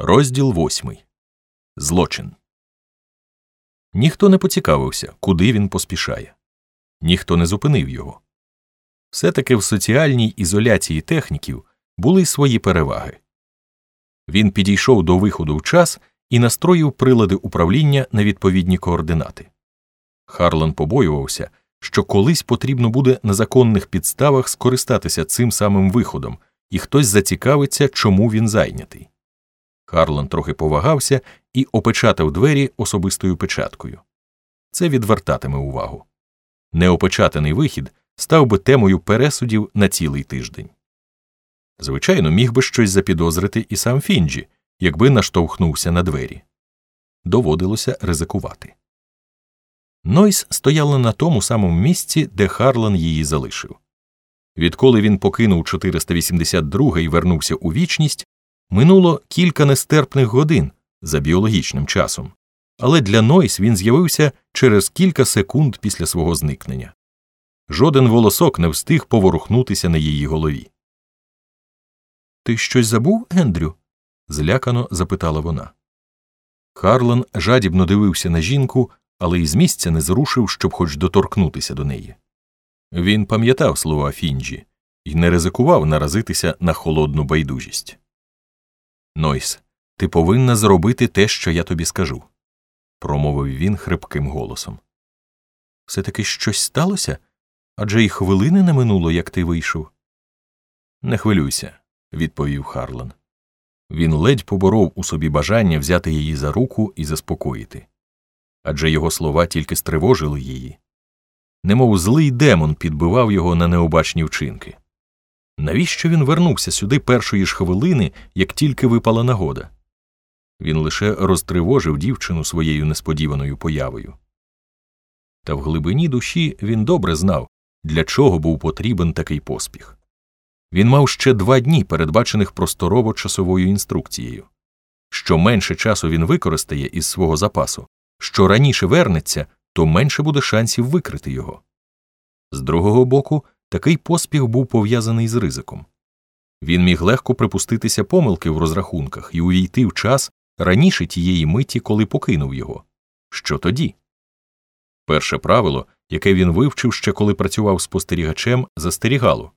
Розділ восьмий. Злочин. Ніхто не поцікавився, куди він поспішає. Ніхто не зупинив його. Все таки в соціальній ізоляції техніків були свої переваги. Він підійшов до виходу в час і настроїв прилади управління на відповідні координати. Харлан побоювався, що колись потрібно буде на законних підставах скористатися цим самим виходом, і хтось зацікавиться, чому він зайнятий. Харлан трохи повагався і опечатав двері особистою печаткою. Це відвертатиме увагу. Неопечатаний вихід став би темою пересудів на цілий тиждень. Звичайно, міг би щось запідозрити і сам Фінджі, якби наштовхнувся на двері. Доводилося ризикувати. Нойс стояла на тому самому місці, де Харлан її залишив. Відколи він покинув 482 і вернувся у вічність, минуло кілька нестерпних годин за біологічним часом, але для Нойс він з'явився через кілька секунд після свого зникнення. Жоден волосок не встиг поворухнутися на її голові. Ти щось забув, Ендрю? злякано запитала вона. Харлан жадібно дивився на жінку, але із місця не зрушив, щоб хоч доторкнутися до неї. Він пам'ятав слова Фінджі і не ризикував наразитися на холодну байдужість. Нойс, ти повинна зробити те, що я тобі скажу, промовив він хрипким голосом. Все таки щось сталося? Адже й хвилини не минуло, як ти вийшов. Не хвилюйся, відповів Харлан. Він ледь поборов у собі бажання взяти її за руку і заспокоїти. Адже його слова тільки стривожили її. Немов злий демон підбивав його на необачні вчинки. Навіщо він вернувся сюди першої ж хвилини, як тільки випала нагода? Він лише розтривожив дівчину своєю несподіваною появою. Та в глибині душі він добре знав, для чого був потрібен такий поспіх. Він мав ще два дні, передбачених просторово часовою інструкцією. Що менше часу він використає із свого запасу, що раніше вернеться, то менше буде шансів викрити його. З другого боку, такий поспіх був пов'язаний з ризиком. Він міг легко припуститися помилки в розрахунках і увійти в час раніше тієї миті, коли покинув його. Що тоді? Перше правило, яке він вивчив ще коли працював спостерігачем, застерігало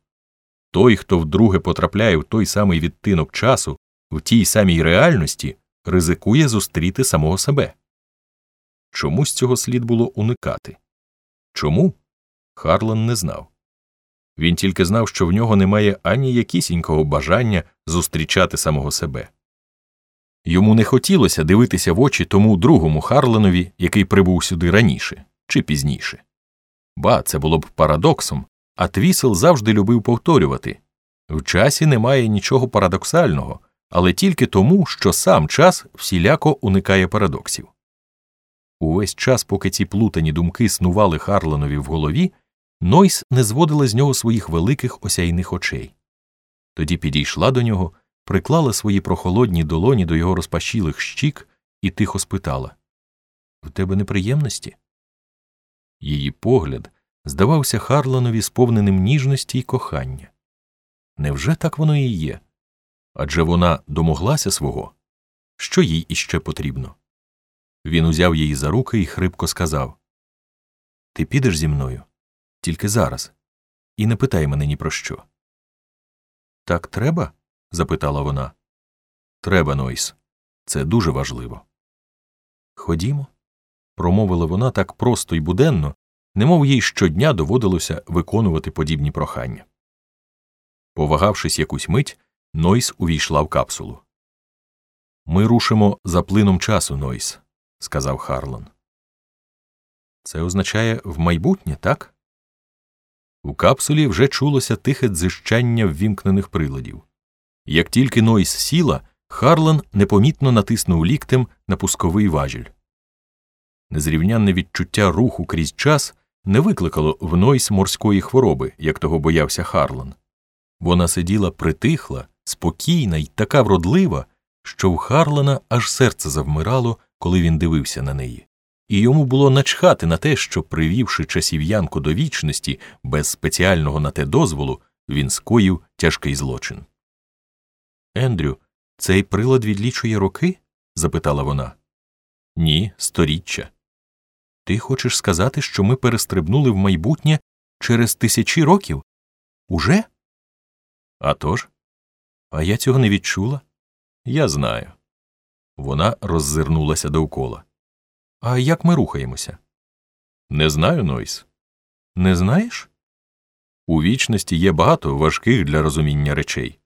той, хто вдруге потрапляє в той самий відтинок часу, в тій самій реальності, ризикує зустріти самого себе. Чомусь цього слід було уникати. Чому? Харлан не знав. Він тільки знав, що в нього немає ані якісінького бажання зустрічати самого себе. Йому не хотілося дивитися в очі тому другому Харленові, який прибув сюди раніше чи пізніше. Ба, це було б парадоксом, а Твісел завжди любив повторювати в часі немає нічого парадоксального, але тільки тому, що сам час всіляко уникає парадоксів. Увесь час, поки ці плутані думки снували Харленові в голові, Нойс не зводила з нього своїх великих осяйних очей. Тоді підійшла до нього, приклала свої прохолодні долоні до його розпашілих щік і тихо спитала В тебе неприємності? Її погляд здавався Харланові сповненим ніжності й кохання. Невже так воно і є? Адже вона домоглася свого? Що їй іще потрібно? Він узяв її за руки і хрипко сказав Ти підеш зі мною? Тільки зараз. І не питай мене ні про що. Так треба? запитала вона. Треба, Нойс. Це дуже важливо. Ходімо, промовила вона так просто й буденно, немов їй щодня доводилося виконувати подібні прохання. Повагавшись якусь мить, Нойс увійшла в капсулу. Ми рушимо за плином часу, Нойс, сказав Харлан. Це означає в майбутнє, так? У капсулі вже чулося тихе дзижчання ввімкнених приладів. Як тільки Нойс сіла, Харлан непомітно натиснув ліктем на пусковий важіль. Незрівнянне відчуття руху крізь час не викликало в Нойс морської хвороби, як того боявся Харлан. Вона сиділа притихла, спокійна й така вродлива, що в Харлана аж серце завмирало, коли він дивився на неї, і йому було начхати на те, що, привівши часів'янку до вічності без спеціального на те дозволу, він скоїв тяжкий злочин. Ендрю, Цей прилад відлічує роки? запитала вона. Ні, сторіччя. Ти хочеш сказати, що ми перестрибнули в майбутнє через тисячі років? Уже? «А тож? А я цього не відчула. Я знаю. Вона роззирнулася довкола. А як ми рухаємося? Не знаю, Нойс. Не знаєш? У вічності є багато важких для розуміння речей.